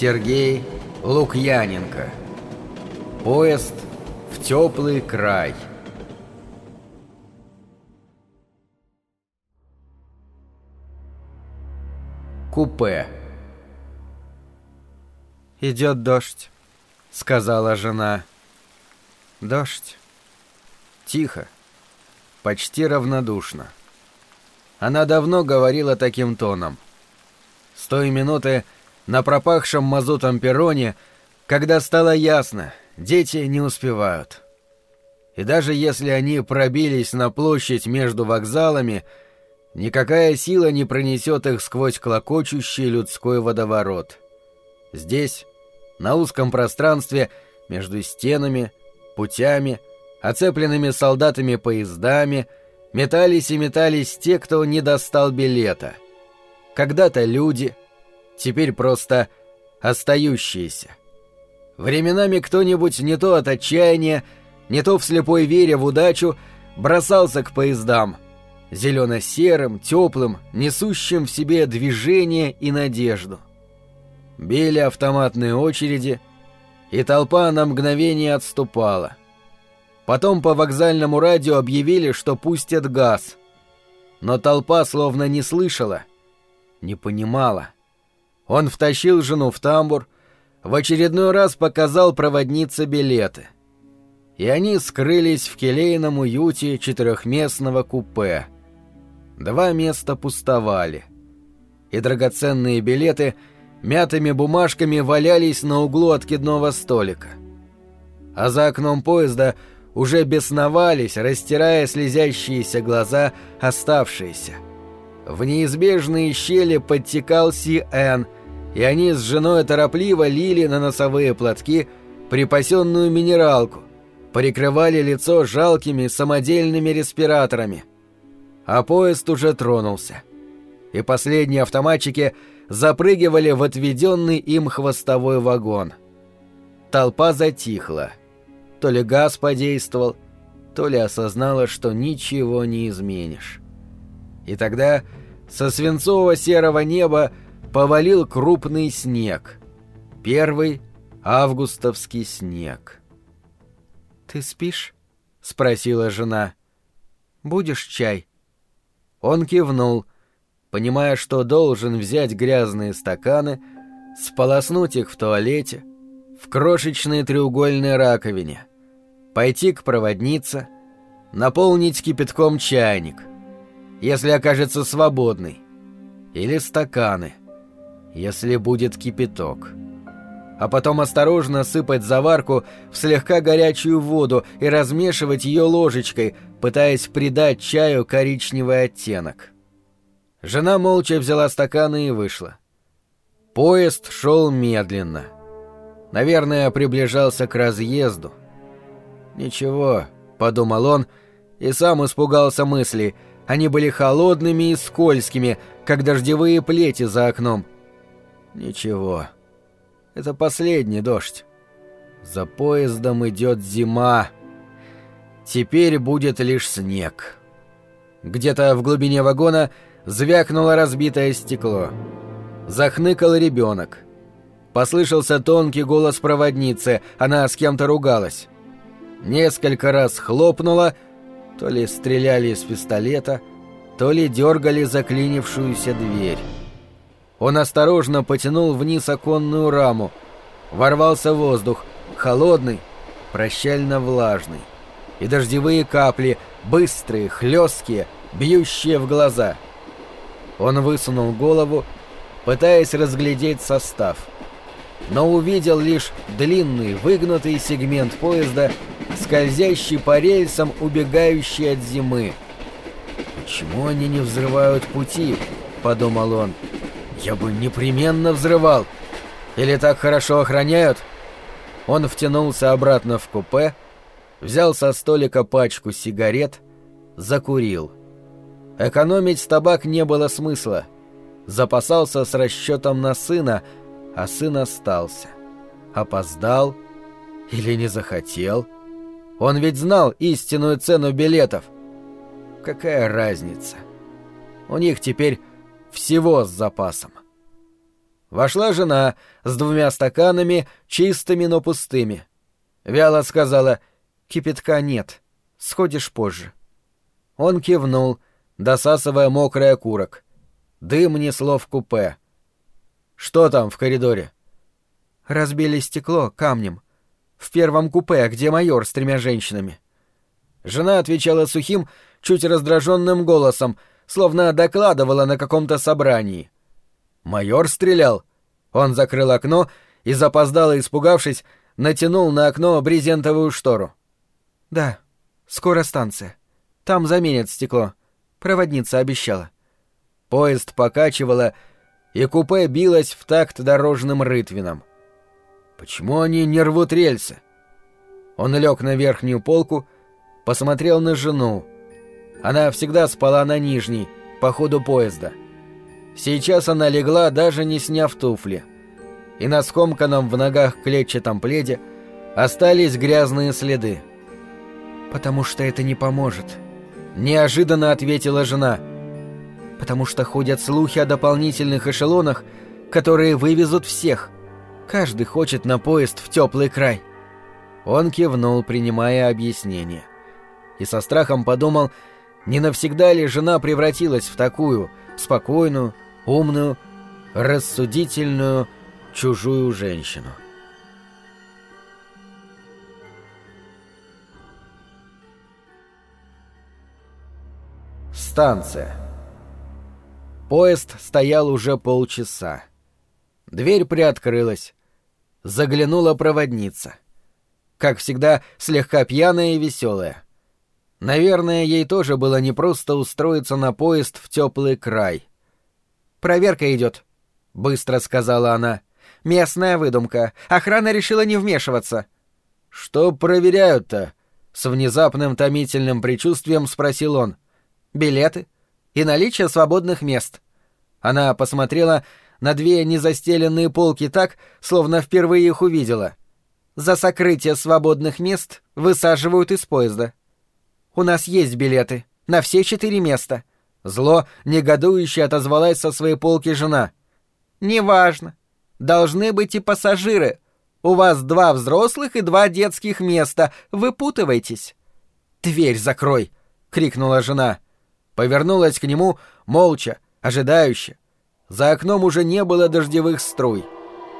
Сергей Лукьяненко. Поезд в теплый край. Купе. «Идет дождь», — сказала жена. «Дождь». Тихо, почти равнодушно. Она давно говорила таким тоном. С той минуты на пропахшем мазутом перроне, когда стало ясно, дети не успевают. И даже если они пробились на площадь между вокзалами, никакая сила не пронесет их сквозь клокочущий людской водоворот. Здесь, на узком пространстве, между стенами, путями, оцепленными солдатами поездами, метались и метались те, кто не достал билета. Когда-то люди, теперь просто остающиеся. Временами кто-нибудь не то от отчаяния, не то в слепой вере в удачу бросался к поездам, зелено-серым, теплым, несущим в себе движение и надежду. Били автоматные очереди, и толпа на мгновение отступала. Потом по вокзальному радио объявили, что пустят газ. Но толпа словно не слышала, не понимала. Он втащил жену в тамбур, в очередной раз показал проводнице билеты. И они скрылись в келейном уюте четырехместного купе. Два места пустовали. И драгоценные билеты мятыми бумажками валялись на углу откидного столика. А за окном поезда уже бесновались, растирая слезящиеся глаза оставшиеся. В неизбежные щели подтекал Си-Эн, и они с женой торопливо лили на носовые платки припасенную минералку, прикрывали лицо жалкими самодельными респираторами. А поезд уже тронулся. И последние автоматчики запрыгивали в отведенный им хвостовой вагон. Толпа затихла — то ли газ подействовал, то ли осознала, что ничего не изменишь. И тогда со свинцового серого неба повалил крупный снег. Первый августовский снег. «Ты спишь?» — спросила жена. «Будешь чай?» Он кивнул, понимая, что должен взять грязные стаканы, сполоснуть их в туалете, в крошечной треугольной раковине, пойти к проводнице, наполнить кипятком чайник, если окажется свободный, или стаканы, если будет кипяток. А потом осторожно сыпать заварку в слегка горячую воду и размешивать ее ложечкой, пытаясь придать чаю коричневый оттенок. Жена молча взяла стаканы и вышла. Поезд шел медленно. Наверное, приближался к разъезду — «Ничего», — подумал он, и сам испугался мысли. Они были холодными и скользкими, как дождевые плети за окном. «Ничего. Это последний дождь. За поездом идет зима. Теперь будет лишь снег». Где-то в глубине вагона звякнуло разбитое стекло. Захныкал ребенок. Послышался тонкий голос проводницы, она с кем-то ругалась несколько раз хлопнуло, то ли стреляли из пистолета, то ли дергали заклинившуюся дверь. Он осторожно потянул вниз оконную раму. Ворвался воздух, холодный, прощально влажный. И дождевые капли, быстрые, хлесткие, бьющие в глаза. Он высунул голову, пытаясь разглядеть состав. Но увидел лишь длинный, выгнутый сегмент поезда скользящий по рельсам, убегающий от зимы. «Почему они не взрывают пути?» — подумал он. «Я бы непременно взрывал. Или так хорошо охраняют?» Он втянулся обратно в купе, взял со столика пачку сигарет, закурил. Экономить табак не было смысла. Запасался с расчетом на сына, а сын остался. Опоздал или не захотел — он ведь знал истинную цену билетов. Какая разница? У них теперь всего с запасом. Вошла жена с двумя стаканами, чистыми, но пустыми. Вяло сказала «Кипятка нет, сходишь позже». Он кивнул, досасывая мокрый окурок. Дым несло в купе. «Что там в коридоре?» «Разбили стекло камнем. В первом купе, где майор с тремя женщинами». Жена отвечала сухим, чуть раздраженным голосом, словно докладывала на каком-то собрании. Майор стрелял. Он закрыл окно и, запоздало испугавшись, натянул на окно брезентовую штору. «Да, скоро станция. Там заменят стекло. Проводница обещала». Поезд покачивало, и купе билось в такт дорожным рытвинам. Почему они не рвут рельсы? Он лег на верхнюю полку, посмотрел на жену. Она всегда спала на нижней, по ходу поезда. Сейчас она легла, даже не сняв туфли. И на скомканном в ногах клетчатом пледе остались грязные следы. «Потому что это не поможет», — неожиданно ответила жена. «Потому что ходят слухи о дополнительных эшелонах, которые вывезут всех. Каждый хочет на поезд в теплый край». Он кивнул, принимая объяснение. И со страхом подумал, не навсегда ли жена превратилась в такую спокойную, умную, рассудительную, чужую женщину. Станция. Поезд стоял уже полчаса. Дверь приоткрылась. Заглянула проводница. Как всегда, слегка пьяная и веселая. Наверное, ей тоже было непросто устроиться на поезд в теплый край. «Проверка идет», — быстро сказала она. «Местная выдумка. Охрана решила не вмешиваться». «Что проверяют-то?» — с внезапным томительным предчувствием спросил он. «Билеты и наличие свободных мест». Она посмотрела на две незастеленные полки так, словно впервые их увидела. «За сокрытие свободных мест высаживают из поезда». У нас есть билеты. На все четыре места». Зло негодующе отозвалась со своей полки жена. «Неважно. Должны быть и пассажиры. У вас два взрослых и два детских места. Выпутывайтесь». «Дверь закрой!» — крикнула жена. Повернулась к нему, молча, ожидающе. За окном уже не было дождевых струй.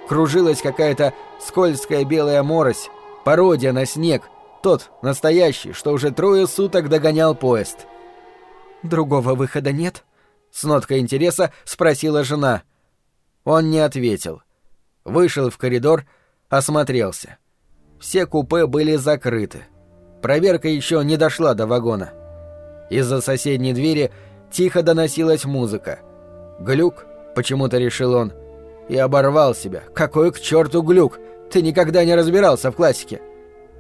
Кружилась какая-то скользкая белая морось, пародия на снег — тот, настоящий, что уже трое суток догонял поезд. «Другого выхода нет?» — с ноткой интереса спросила жена. Он не ответил. Вышел в коридор, осмотрелся. Все купе были закрыты. Проверка еще не дошла до вагона. Из-за соседней двери тихо доносилась музыка. «Глюк», — почему-то решил он, и оборвал себя. «Какой к черту глюк? Ты никогда не разбирался в классике».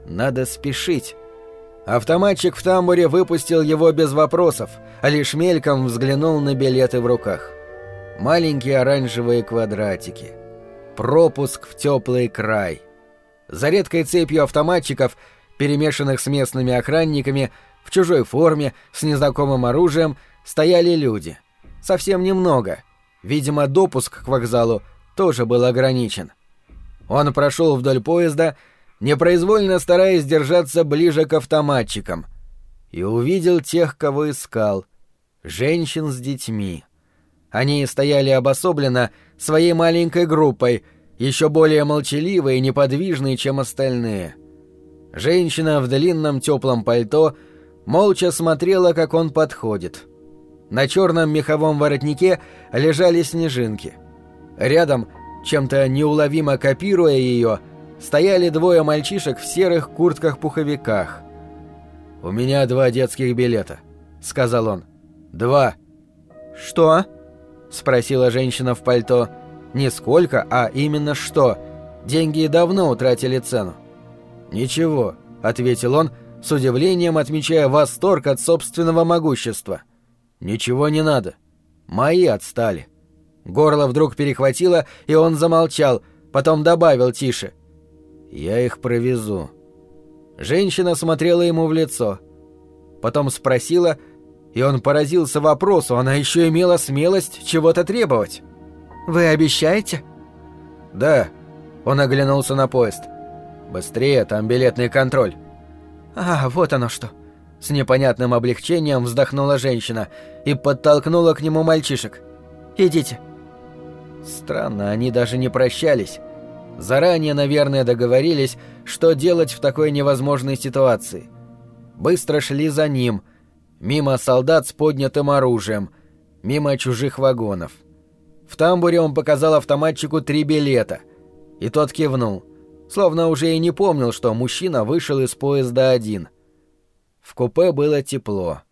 Надо спешить. Автоматчик в тамбуре выпустил его без вопросов, а лишь мельком взглянул на билеты в руках. Маленькие оранжевые квадратики. Пропуск в теплый край. За редкой цепью автоматчиков, перемешанных с местными охранниками, в чужой форме, с незнакомым оружием, стояли люди. Совсем немного. Видимо, допуск к вокзалу тоже был ограничен. Он прошел вдоль поезда непроизвольно стараясь держаться ближе к автоматчикам, и увидел тех, кого искал — женщин с детьми. Они стояли обособленно своей маленькой группой, еще более молчаливые и неподвижные, чем остальные. Женщина в длинном теплом пальто молча смотрела, как он подходит. На черном меховом воротнике лежали снежинки. Рядом, чем-то неуловимо копируя ее, стояли двое мальчишек в серых куртках-пуховиках. «У меня два детских билета», — сказал он. «Два». «Что?» — спросила женщина в пальто. «Не сколько, а именно что. Деньги давно утратили цену». «Ничего», — ответил он, с удивлением отмечая восторг от собственного могущества. «Ничего не надо. Мои отстали». Горло вдруг перехватило, и он замолчал, потом добавил тише. «Я их провезу». Женщина смотрела ему в лицо. Потом спросила, и он поразился вопросу, она еще имела смелость чего-то требовать. «Вы обещаете?» «Да». Он оглянулся на поезд. «Быстрее, там билетный контроль». «А, вот оно что». С непонятным облегчением вздохнула женщина и подтолкнула к нему мальчишек. «Идите». Странно, они даже не прощались. Заранее, наверное, договорились, что делать в такой невозможной ситуации. Быстро шли за ним, мимо солдат с поднятым оружием, мимо чужих вагонов. В тамбуре он показал автоматчику три билета, и тот кивнул, словно уже и не помнил, что мужчина вышел из поезда один. В купе было тепло.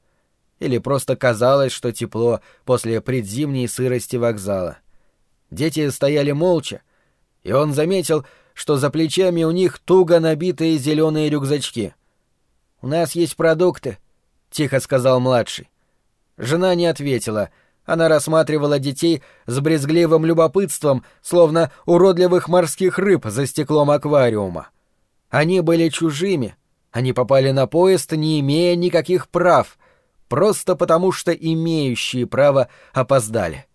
Или просто казалось, что тепло после предзимней сырости вокзала. Дети стояли молча, и он заметил, что за плечами у них туго набитые зеленые рюкзачки. «У нас есть продукты», — тихо сказал младший. Жена не ответила. Она рассматривала детей с брезгливым любопытством, словно уродливых морских рыб за стеклом аквариума. Они были чужими. Они попали на поезд, не имея никаких прав, просто потому что имеющие право опоздали.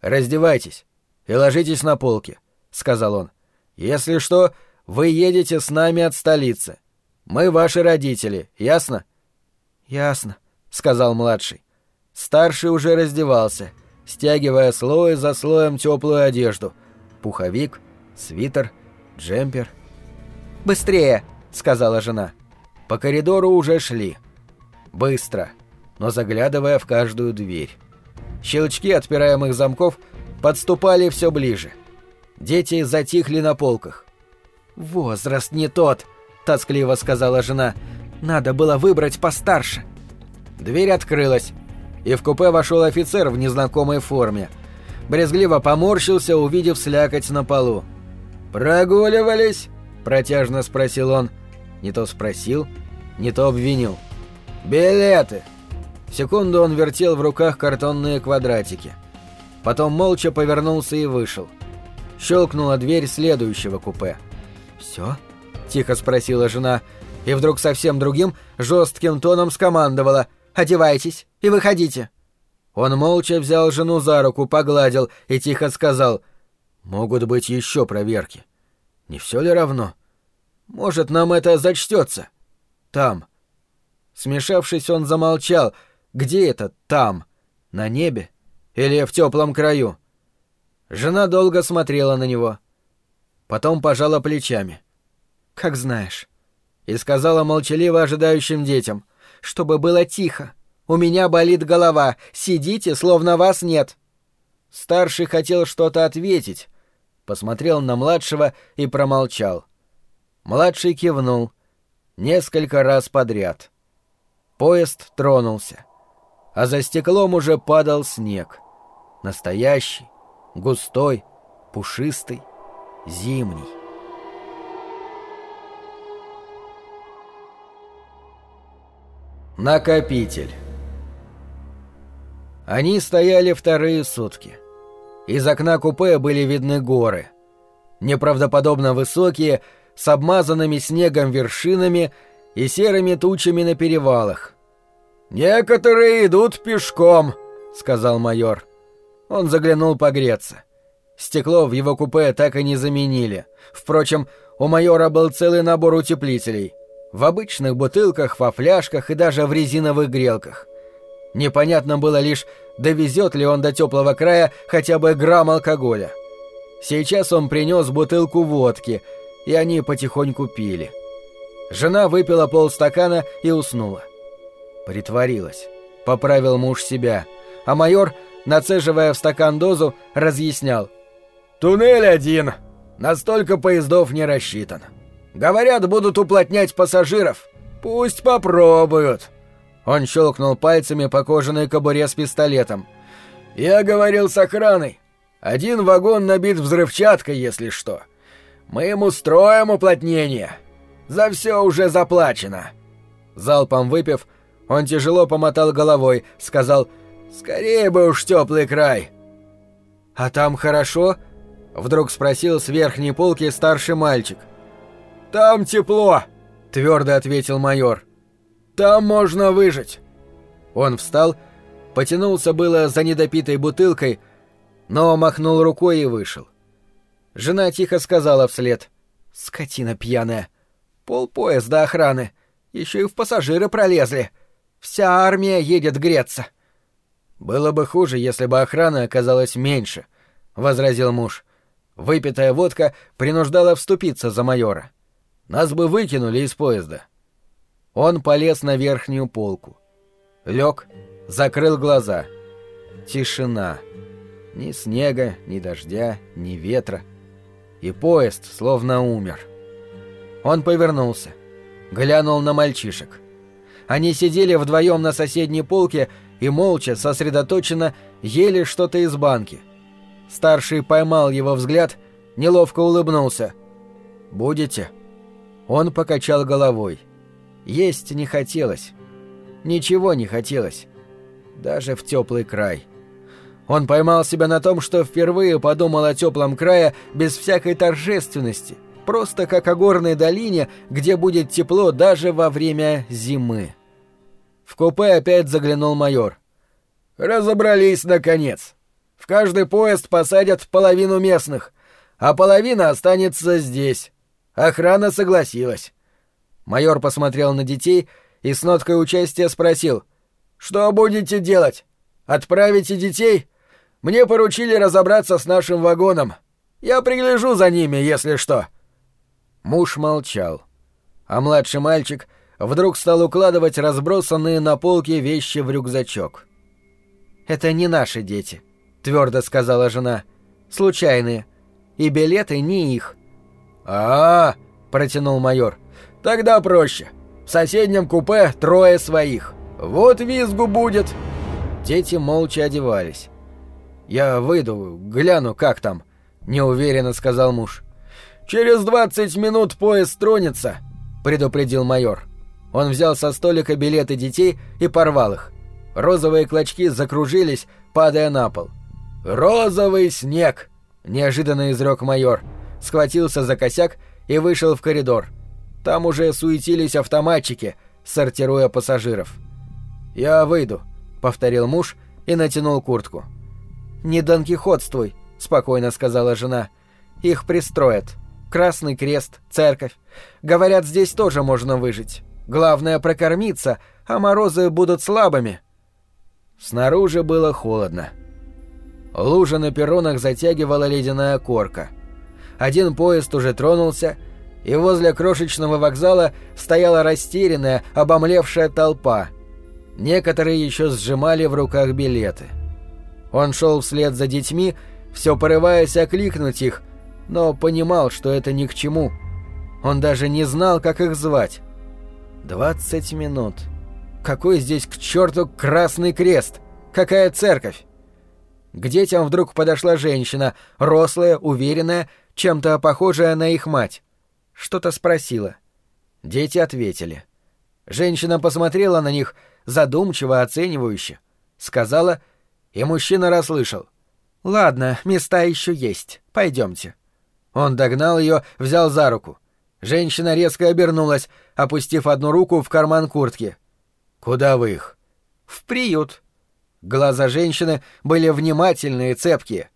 «Раздевайтесь и ложитесь на полке», — сказал он. «Если что, вы едете с нами от столицы. Мы ваши родители, ясно?» «Ясно», — сказал младший. Старший уже раздевался, стягивая слой за слоем теплую одежду. Пуховик, свитер, джемпер. «Быстрее!» — сказала жена. По коридору уже шли. Быстро, но заглядывая в каждую дверь. Щелчки отпираемых замков подступали все ближе. Дети затихли на полках. «Возраст не тот», — тоскливо сказала жена. «Надо было выбрать постарше». Дверь открылась, и в купе вошел офицер в незнакомой форме. Брезгливо поморщился, увидев слякоть на полу. «Прогуливались?» – протяжно спросил он. Не то спросил, не то обвинил. «Билеты!» Секунду он вертел в руках картонные квадратики. Потом молча повернулся и вышел. Щелкнула дверь следующего купе. «Все?» – тихо спросила жена, и вдруг совсем другим, жестким тоном скомандовала «Одевайтесь и выходите». Он молча взял жену за руку, погладил и тихо сказал «Могут быть еще проверки. Не все ли равно? Может, нам это зачтется? Там». Смешавшись, он замолчал. «Где это там? На небе?» Или в теплом краю?» Жена долго смотрела на него. Потом пожала плечами. «Как знаешь». И сказала молчаливо ожидающим детям. «Чтобы было тихо. У меня болит голова. Сидите, словно вас нет». Старший хотел что-то ответить. Посмотрел на младшего и промолчал. Младший кивнул. Несколько раз подряд. Поезд тронулся а за стеклом уже падал снег. Настоящий, густой, пушистый, зимний. Накопитель. Они стояли вторые сутки. Из окна купе были видны горы. Неправдоподобно высокие, с обмазанными снегом вершинами и серыми тучами на перевалах — «Некоторые идут пешком», — сказал майор. Он заглянул погреться. Стекло в его купе так и не заменили. Впрочем, у майора был целый набор утеплителей. В обычных бутылках, во фляжках и даже в резиновых грелках. Непонятно было лишь, довезет ли он до теплого края хотя бы грамм алкоголя. Сейчас он принес бутылку водки, и они потихоньку пили. Жена выпила полстакана и уснула. Притворилась. Поправил муж себя. А майор, нацеживая в стакан дозу, разъяснял. «Туннель один. Настолько поездов не рассчитан. Говорят, будут уплотнять пассажиров. Пусть попробуют». Он щелкнул пальцами по кожаной кобуре с пистолетом. «Я говорил с охраной. Один вагон набит взрывчаткой, если что. Мы ему строим уплотнение. За все уже заплачено». Залпом выпив, он тяжело помотал головой, сказал «Скорее бы уж теплый край». «А там хорошо?» — вдруг спросил с верхней полки старший мальчик. «Там тепло», — твердо ответил майор. «Там можно выжить». Он встал, потянулся было за недопитой бутылкой, но махнул рукой и вышел. Жена тихо сказала вслед. «Скотина пьяная. Пол поезда охраны. Еще и в пассажиры пролезли. Вся армия едет греться». «Было бы хуже, если бы охрана оказалась меньше», — возразил муж. Выпитая водка принуждала вступиться за майора. «Нас бы выкинули из поезда». Он полез на верхнюю полку. Лег, закрыл глаза. Тишина. Ни снега, ни дождя, ни ветра. И поезд словно умер. Он повернулся. Глянул на мальчишек. Они сидели вдвоем на соседней полке и молча, сосредоточенно, ели что-то из банки. Старший поймал его взгляд, неловко улыбнулся. «Будете?» Он покачал головой. Есть не хотелось. Ничего не хотелось. Даже в теплый край. Он поймал себя на том, что впервые подумал о теплом крае без всякой торжественности, просто как о горной долине, где будет тепло даже во время зимы. В купе опять заглянул майор. «Разобрались, наконец. В каждый поезд посадят половину местных, а половина останется здесь. Охрана согласилась». Майор посмотрел на детей и с ноткой участия спросил. «Что будете делать? Отправите детей? Мне поручили разобраться с нашим вагоном. Я пригляжу за ними, если что». Муж молчал, а младший мальчик — вдруг стал укладывать разбросанные на полке вещи в рюкзачок. «Это не наши дети», — твердо сказала жена. «Случайные. И билеты не их». «А-а-а!» — протянул майор. «Тогда проще. В соседнем купе трое своих. Вот визгу будет». Дети молча одевались. «Я выйду, гляну, как там», — неуверенно сказал муж. «Через двадцать минут поезд тронется», — предупредил майор. Он взял со столика билеты детей и порвал их. Розовые клочки закружились, падая на пол. «Розовый снег!» — неожиданно изрек майор. Схватился за косяк и вышел в коридор. Там уже суетились автоматчики, сортируя пассажиров. «Я выйду», — повторил муж и натянул куртку. «Не донкихотствуй», — спокойно сказала жена. «Их пристроят. Красный крест, церковь. Говорят, здесь тоже можно выжить». Главное прокормиться, а морозы будут слабыми. Снаружи было холодно. Лужа на перронах затягивала ледяная корка. Один поезд уже тронулся, и возле крошечного вокзала стояла растерянная, обомлевшая толпа. Некоторые еще сжимали в руках билеты. Он шел вслед за детьми, все порываясь окликнуть их, но понимал, что это ни к чему. Он даже не знал, как их звать. Двадцать минут. Какой здесь к черту Красный Крест? Какая церковь? К детям вдруг подошла женщина, рослая, уверенная, чем-то похожая на их мать. Что-то спросила. Дети ответили. Женщина посмотрела на них задумчиво, оценивающе. Сказала, и мужчина расслышал. «Ладно, места еще есть. Пойдемте». Он догнал ее, взял за руку. Женщина резко обернулась, опустив одну руку в карман куртки. «Куда вы их?» «В приют». Глаза женщины были внимательные и цепкие.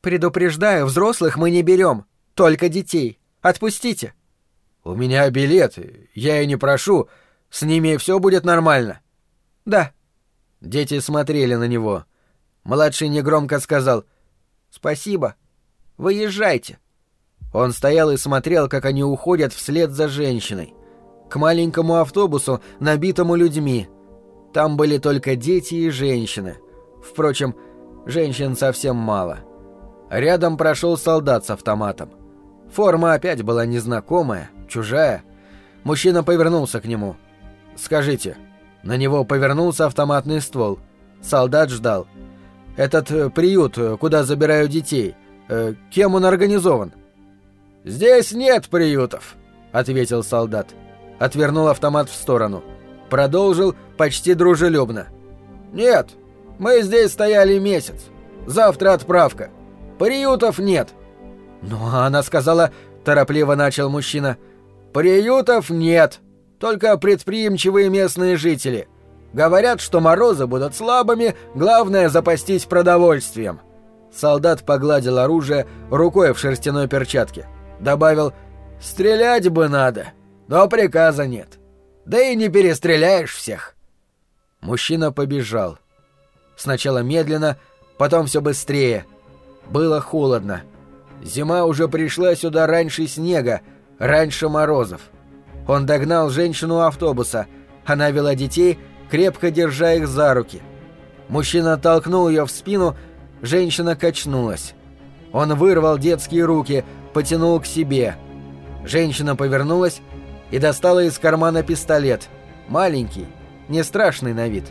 «Предупреждаю, взрослых мы не берем, только детей. Отпустите». «У меня билет, я и не прошу. С ними все будет нормально». «Да». Дети смотрели на него. Младший негромко сказал «Спасибо. Выезжайте». Он стоял и смотрел, как они уходят вслед за женщиной. К маленькому автобусу, набитому людьми. Там были только дети и женщины. Впрочем, женщин совсем мало. Рядом прошел солдат с автоматом. Форма опять была незнакомая, чужая. Мужчина повернулся к нему. «Скажите». На него повернулся автоматный ствол. Солдат ждал. «Этот э, приют, э, куда забирают детей, э, кем он организован?» «Здесь нет приютов», — ответил солдат. Отвернул автомат в сторону. Продолжил почти дружелюбно. «Нет, мы здесь стояли месяц. Завтра отправка. Приютов нет». «Ну, а она сказала...» — торопливо начал мужчина. «Приютов нет. Только предприимчивые местные жители. Говорят, что морозы будут слабыми, главное запастись продовольствием». Солдат погладил оружие рукой в шерстяной перчатке. Добавил «Стрелять бы надо, но приказа нет. Да и не перестреляешь всех». Мужчина побежал. Сначала медленно, потом все быстрее. Было холодно. Зима уже пришла сюда раньше снега, раньше морозов. Он догнал женщину автобуса. Она вела детей, крепко держа их за руки. Мужчина толкнул ее в спину, женщина качнулась. Он вырвал детские руки, потянул к себе. Женщина повернулась и достала из кармана пистолет. Маленький, не страшный на вид.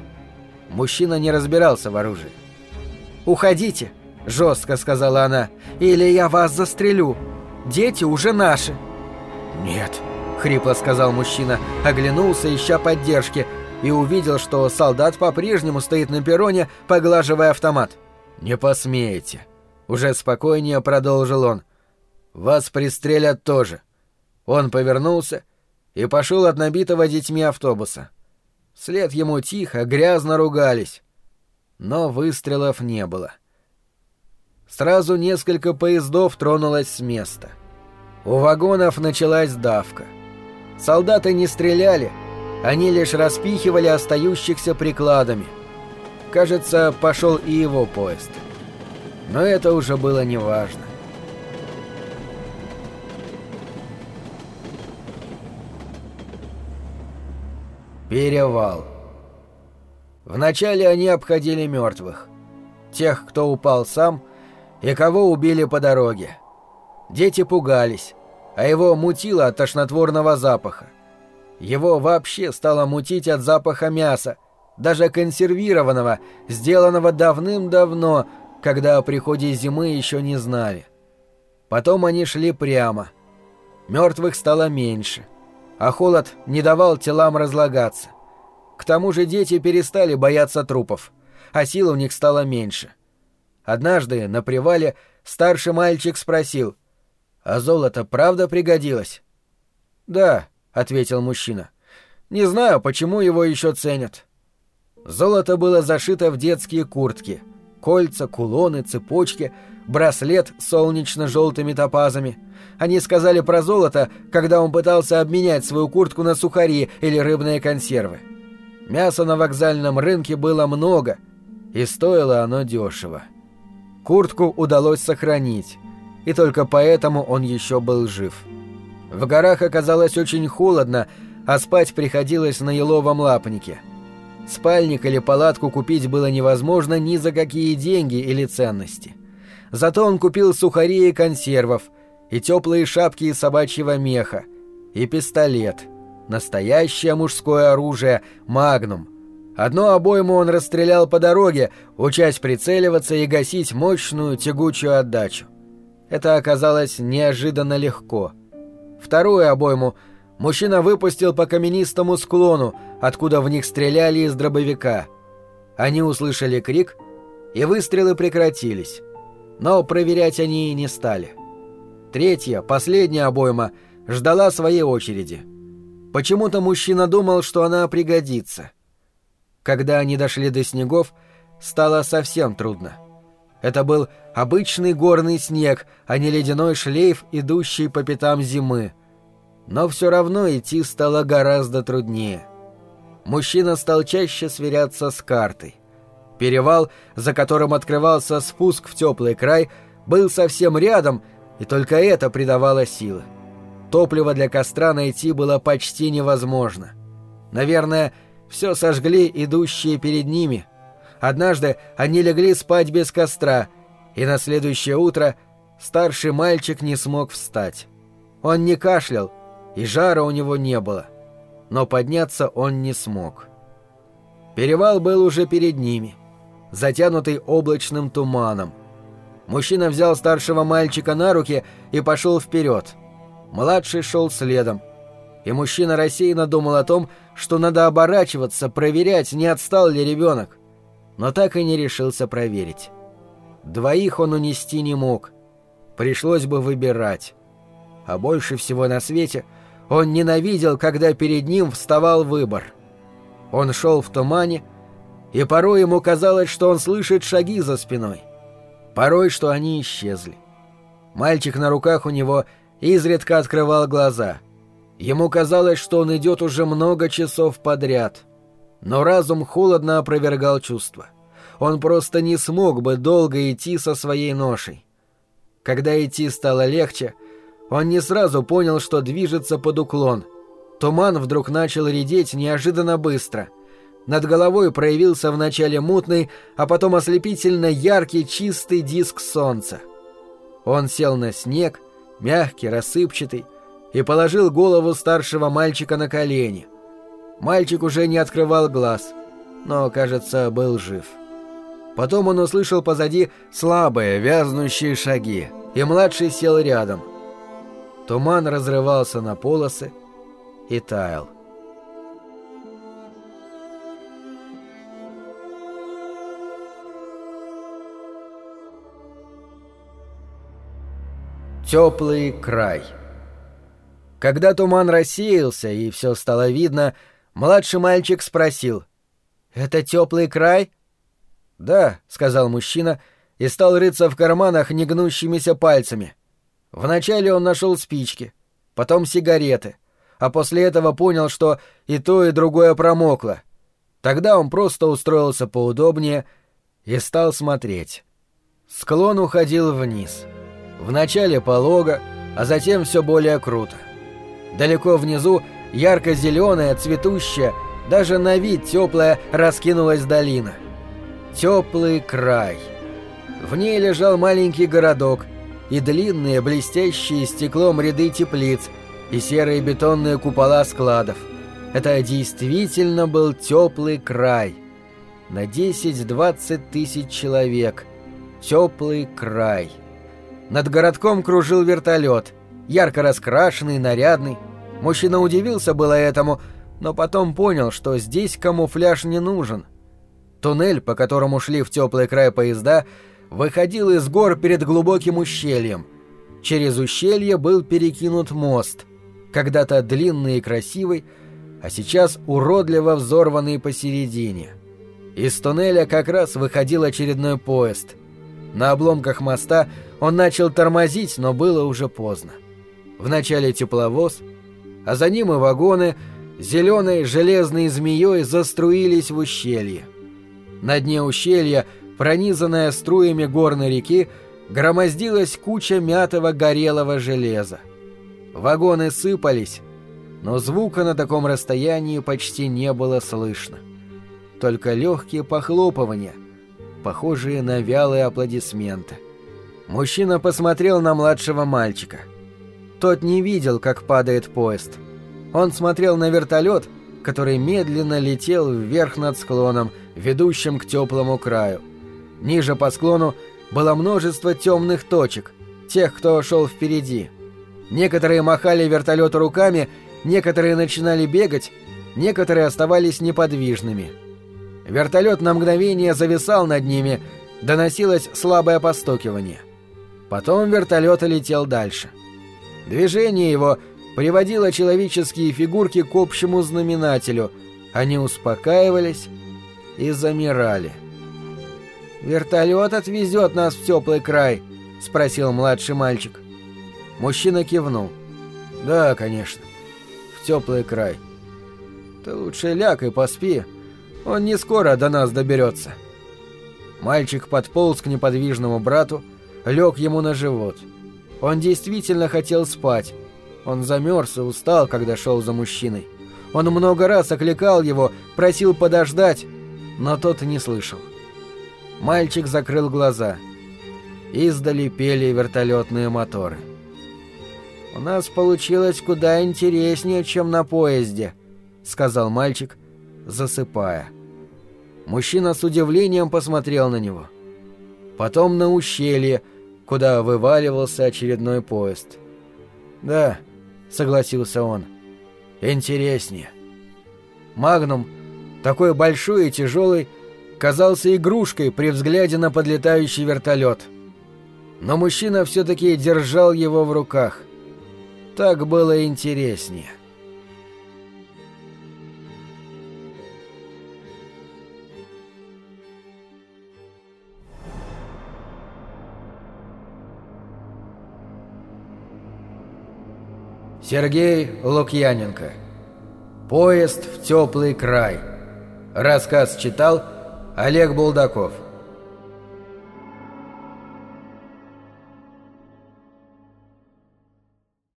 Мужчина не разбирался в оружии. «Уходите!» – жестко сказала она. «Или я вас застрелю! Дети уже наши!» «Нет!» – хрипло сказал мужчина, оглянулся, ища поддержки, и увидел, что солдат по-прежнему стоит на перроне, поглаживая автомат. «Не посмеете!» – уже спокойнее продолжил он. «Вас пристрелят тоже!» Он повернулся и пошел от набитого детьми автобуса. Вслед ему тихо, грязно ругались. Но выстрелов не было. Сразу несколько поездов тронулось с места. У вагонов началась давка. Солдаты не стреляли, они лишь распихивали остающихся прикладами. Кажется, пошел и его поезд. Но это уже было неважно. Перевал. Вначале они обходили мертвых. Тех, кто упал сам, и кого убили по дороге. Дети пугались, а его мутило от тошнотворного запаха. Его вообще стало мутить от запаха мяса, даже консервированного, сделанного давным-давно, когда о приходе зимы еще не знали. Потом они шли прямо. Мертвых стало меньше — а холод не давал телам разлагаться. К тому же дети перестали бояться трупов, а сил у них стало меньше. Однажды на привале старший мальчик спросил, «А золото правда пригодилось?» «Да», — ответил мужчина. «Не знаю, почему его еще ценят». Золото было зашито в детские куртки, кольца, кулоны, цепочки — браслет с солнечно-желтыми топазами. Они сказали про золото, когда он пытался обменять свою куртку на сухари или рыбные консервы. Мяса на вокзальном рынке было много, и стоило оно дешево. Куртку удалось сохранить, и только поэтому он еще был жив. В горах оказалось очень холодно, а спать приходилось на еловом лапнике. Спальник или палатку купить было невозможно ни за какие деньги или ценности. Зато он купил сухари и консервов, и теплые шапки из собачьего меха, и пистолет. Настоящее мужское оружие «Магнум». Одну обойму он расстрелял по дороге, учась прицеливаться и гасить мощную тягучую отдачу. Это оказалось неожиданно легко. Вторую обойму мужчина выпустил по каменистому склону, откуда в них стреляли из дробовика. Они услышали крик, и выстрелы прекратились но проверять они и не стали. Третья, последняя обойма, ждала своей очереди. Почему-то мужчина думал, что она пригодится. Когда они дошли до снегов, стало совсем трудно. Это был обычный горный снег, а не ледяной шлейф, идущий по пятам зимы. Но все равно идти стало гораздо труднее. Мужчина стал чаще сверяться с картой. Перевал, за которым открывался спуск в теплый край, был совсем рядом, и только это придавало силы. Топливо для костра найти было почти невозможно. Наверное, все сожгли идущие перед ними. Однажды они легли спать без костра, и на следующее утро старший мальчик не смог встать. Он не кашлял, и жара у него не было. Но подняться он не смог. Перевал был уже перед ними — затянутый облачным туманом. Мужчина взял старшего мальчика на руки и пошел вперед. Младший шел следом. И мужчина рассеянно думал о том, что надо оборачиваться, проверять, не отстал ли ребенок. Но так и не решился проверить. Двоих он унести не мог. Пришлось бы выбирать. А больше всего на свете он ненавидел, когда перед ним вставал выбор. Он шел в тумане, и порой ему казалось, что он слышит шаги за спиной. Порой, что они исчезли. Мальчик на руках у него изредка открывал глаза. Ему казалось, что он идет уже много часов подряд. Но разум холодно опровергал чувства. Он просто не смог бы долго идти со своей ношей. Когда идти стало легче, он не сразу понял, что движется под уклон. Туман вдруг начал редеть неожиданно быстро. Над головой проявился вначале мутный, а потом ослепительно яркий чистый диск солнца. Он сел на снег, мягкий, рассыпчатый, и положил голову старшего мальчика на колени. Мальчик уже не открывал глаз, но, кажется, был жив. Потом он услышал позади слабые, вязнущие шаги, и младший сел рядом. Туман разрывался на полосы и таял. Теплый край. Когда туман рассеялся и все стало видно, младший мальчик спросил. «Это теплый край?» «Да», — сказал мужчина и стал рыться в карманах негнущимися пальцами. Вначале он нашел спички, потом сигареты, а после этого понял, что и то, и другое промокло. Тогда он просто устроился поудобнее и стал смотреть. Склон уходил вниз — Вначале полого, а затем все более круто. Далеко внизу ярко-зеленая, цветущая, даже на вид теплая раскинулась долина. Теплый край. В ней лежал маленький городок и длинные блестящие стеклом ряды теплиц и серые бетонные купола складов. Это действительно был теплый край. На 10-20 тысяч человек. Теплый край. Над городком кружил вертолет, ярко раскрашенный, нарядный. Мужчина удивился было этому, но потом понял, что здесь камуфляж не нужен. Туннель, по которому шли в теплый край поезда, выходил из гор перед глубоким ущельем. Через ущелье был перекинут мост, когда-то длинный и красивый, а сейчас уродливо взорванный посередине. Из туннеля как раз выходил очередной поезд. На обломках моста – он начал тормозить, но было уже поздно. Вначале тепловоз, а за ним и вагоны зеленой железной змеей заструились в ущелье. На дне ущелья, пронизанная струями горной реки, громоздилась куча мятого горелого железа. Вагоны сыпались, но звука на таком расстоянии почти не было слышно. Только легкие похлопывания, похожие на вялые аплодисменты. Мужчина посмотрел на младшего мальчика. Тот не видел, как падает поезд. Он смотрел на вертолет, который медленно летел вверх над склоном, ведущим к теплому краю. Ниже по склону было множество темных точек, тех, кто шел впереди. Некоторые махали вертолету руками, некоторые начинали бегать, некоторые оставались неподвижными. Вертолет на мгновение зависал над ними, доносилось слабое постукивание. Потом вертолет летел дальше. Движение его приводило человеческие фигурки к общему знаменателю. Они успокаивались и замирали. «Вертолет отвезет нас в теплый край?» — спросил младший мальчик. Мужчина кивнул. «Да, конечно. В теплый край. Ты лучше ляг и поспи. Он не скоро до нас доберется». Мальчик подполз к неподвижному брату, лег ему на живот. Он действительно хотел спать. Он замерз и устал, когда шел за мужчиной. Он много раз окликал его, просил подождать, но тот не слышал. Мальчик закрыл глаза. Издали пели вертолетные моторы. «У нас получилось куда интереснее, чем на поезде», — сказал мальчик, засыпая. Мужчина с удивлением посмотрел на него. Потом на ущелье, куда вываливался очередной поезд. «Да», — согласился он, — «интереснее». Магнум, такой большой и тяжелый, казался игрушкой при взгляде на подлетающий вертолет. Но мужчина все-таки держал его в руках. Так было интереснее. Сергей Лукьяненко. Поезд в теплый край. Рассказ читал Олег Булдаков.